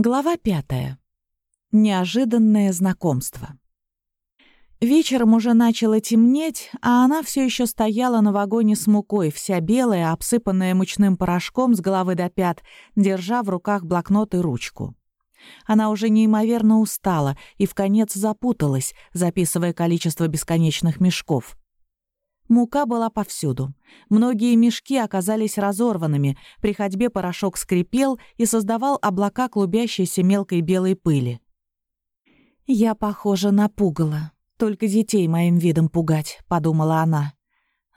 Глава пятая. Неожиданное знакомство. Вечером уже начало темнеть, а она все еще стояла на вагоне с мукой, вся белая, обсыпанная мучным порошком с головы до пят, держа в руках блокнот и ручку. Она уже неимоверно устала и в конец запуталась, записывая количество бесконечных мешков. Мука была повсюду. Многие мешки оказались разорванными, при ходьбе порошок скрипел и создавал облака клубящейся мелкой белой пыли. «Я похожа на пугало. Только детей моим видом пугать», — подумала она.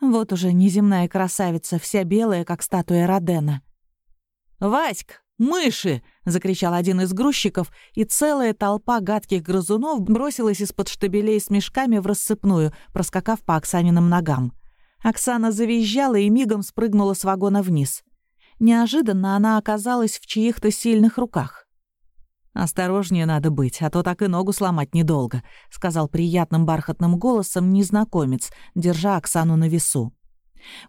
«Вот уже неземная красавица, вся белая, как статуя Родена». «Васька, «Мыши!» — закричал один из грузчиков, и целая толпа гадких грызунов бросилась из-под штабелей с мешками в рассыпную, проскакав по Оксаниным ногам. Оксана завизжала и мигом спрыгнула с вагона вниз. Неожиданно она оказалась в чьих-то сильных руках. «Осторожнее надо быть, а то так и ногу сломать недолго», — сказал приятным бархатным голосом незнакомец, держа Оксану на весу.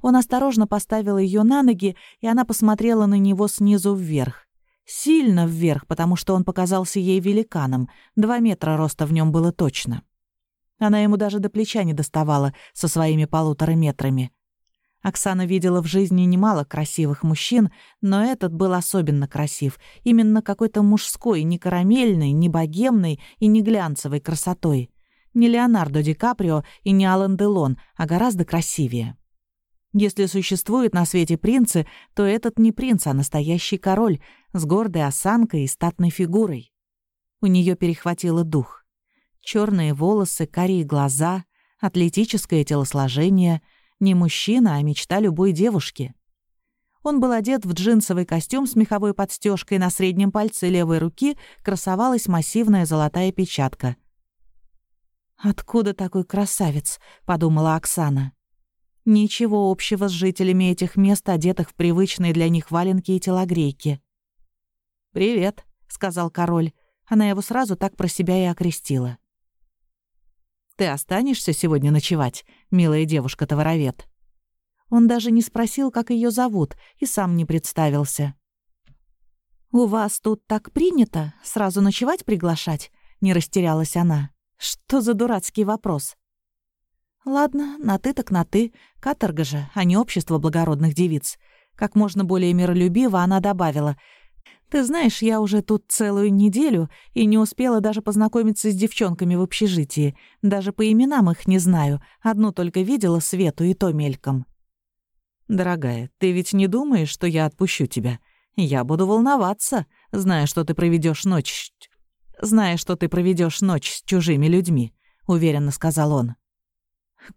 Он осторожно поставил ее на ноги, и она посмотрела на него снизу вверх. Сильно вверх, потому что он показался ей великаном. Два метра роста в нем было точно. Она ему даже до плеча не доставала со своими полутора метрами. Оксана видела в жизни немало красивых мужчин, но этот был особенно красив. Именно какой-то мужской, не карамельной, не богемной и не глянцевой красотой. Не Леонардо Ди Каприо и не Алан Делон, а гораздо красивее. Если существуют на свете принцы, то этот не принц, а настоящий король с гордой осанкой и статной фигурой. У нее перехватило дух. Черные волосы, карие глаза, атлетическое телосложение. Не мужчина, а мечта любой девушки. Он был одет в джинсовый костюм с меховой подстежкой, на среднем пальце левой руки красовалась массивная золотая печатка. «Откуда такой красавец?» — подумала Оксана. Ничего общего с жителями этих мест, одетых в привычные для них валенки и телогрейки. «Привет», — сказал король. Она его сразу так про себя и окрестила. «Ты останешься сегодня ночевать, милая девушка-товаровед?» Он даже не спросил, как ее зовут, и сам не представился. «У вас тут так принято сразу ночевать приглашать?» — не растерялась она. «Что за дурацкий вопрос?» «Ладно, на «ты» так на «ты». Каторга же, а не общество благородных девиц». Как можно более миролюбиво она добавила. «Ты знаешь, я уже тут целую неделю и не успела даже познакомиться с девчонками в общежитии. Даже по именам их не знаю. Одну только видела Свету и то мельком». «Дорогая, ты ведь не думаешь, что я отпущу тебя? Я буду волноваться, зная, что ты проведешь ночь... зная, что ты проведешь ночь с чужими людьми», — уверенно сказал он.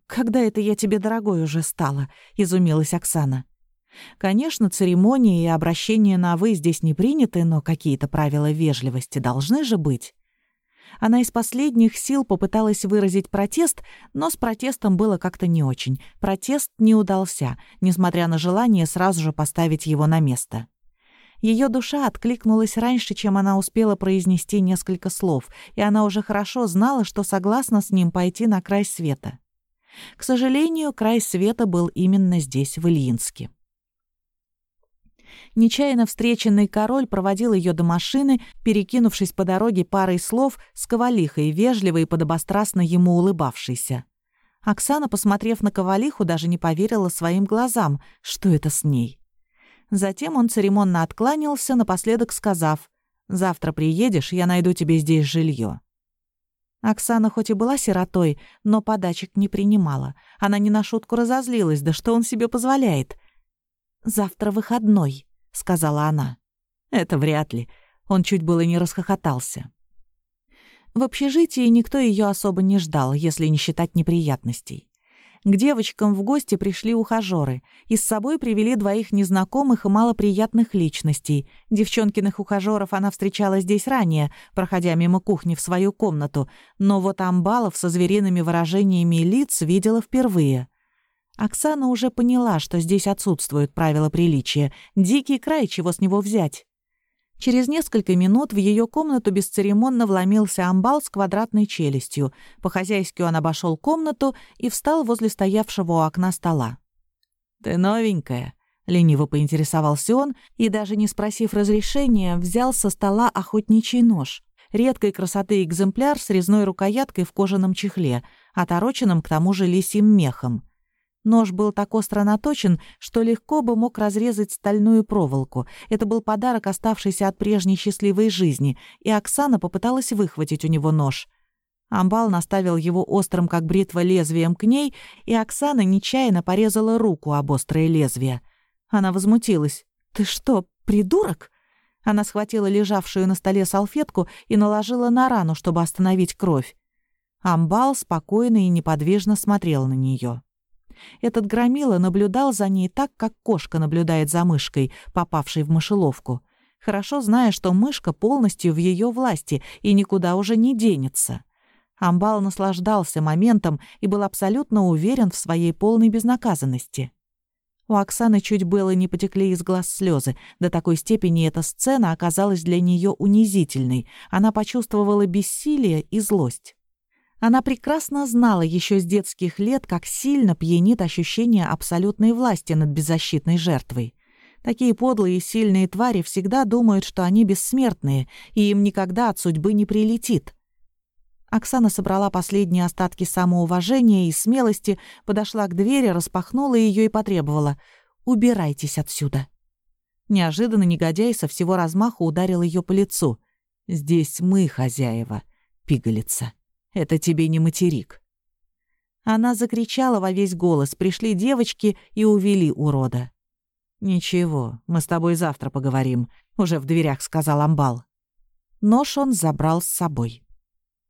«Когда это я тебе дорогой уже стала?» — изумилась Оксана. «Конечно, церемонии и обращения на «вы» здесь не приняты, но какие-то правила вежливости должны же быть». Она из последних сил попыталась выразить протест, но с протестом было как-то не очень. Протест не удался, несмотря на желание сразу же поставить его на место. Ее душа откликнулась раньше, чем она успела произнести несколько слов, и она уже хорошо знала, что согласна с ним пойти на край света. К сожалению, край света был именно здесь, в Ильинске. Нечаянно встреченный король проводил ее до машины, перекинувшись по дороге парой слов с кавалихой, вежливой и подобострастно ему улыбавшейся. Оксана, посмотрев на кавалиху, даже не поверила своим глазам, что это с ней. Затем он церемонно откланялся, напоследок сказав, «Завтра приедешь, я найду тебе здесь жилье. Оксана хоть и была сиротой, но подачек не принимала. Она не на шутку разозлилась, да что он себе позволяет. «Завтра выходной», — сказала она. «Это вряд ли». Он чуть было не расхохотался. В общежитии никто ее особо не ждал, если не считать неприятностей. К девочкам в гости пришли ухажеры и с собой привели двоих незнакомых и малоприятных личностей. Девчонкиных ухажеров она встречала здесь ранее, проходя мимо кухни в свою комнату, но вот амбалов со звериными выражениями лиц видела впервые. Оксана уже поняла, что здесь отсутствуют правила приличия. Дикий край, чего с него взять? Через несколько минут в ее комнату бесцеремонно вломился амбал с квадратной челюстью. По-хозяйски он обошел комнату и встал возле стоявшего у окна стола. «Ты новенькая», — Лениво поинтересовался он и, даже не спросив разрешения, взял со стола охотничий нож. Редкой красоты экземпляр с резной рукояткой в кожаном чехле, отороченным к тому же лисьим мехом. Нож был так остро наточен, что легко бы мог разрезать стальную проволоку. Это был подарок, оставшийся от прежней счастливой жизни, и Оксана попыталась выхватить у него нож. Амбал наставил его острым, как бритва, лезвием к ней, и Оксана нечаянно порезала руку об острое лезвие. Она возмутилась. «Ты что, придурок?» Она схватила лежавшую на столе салфетку и наложила на рану, чтобы остановить кровь. Амбал спокойно и неподвижно смотрел на нее. Этот громила наблюдал за ней так, как кошка наблюдает за мышкой, попавшей в мышеловку, хорошо зная, что мышка полностью в ее власти и никуда уже не денется. Амбал наслаждался моментом и был абсолютно уверен в своей полной безнаказанности. У Оксаны чуть было не потекли из глаз слезы. До такой степени эта сцена оказалась для нее унизительной. Она почувствовала бессилие и злость. Она прекрасно знала еще с детских лет, как сильно пьянит ощущение абсолютной власти над беззащитной жертвой. Такие подлые и сильные твари всегда думают, что они бессмертные, и им никогда от судьбы не прилетит. Оксана собрала последние остатки самоуважения и смелости, подошла к двери, распахнула ее и потребовала «Убирайтесь отсюда». Неожиданно негодяй со всего размаха ударил ее по лицу. «Здесь мы хозяева, пигалица». Это тебе не материк». Она закричала во весь голос, пришли девочки и увели урода. «Ничего, мы с тобой завтра поговорим», — уже в дверях сказал Амбал. Нож он забрал с собой.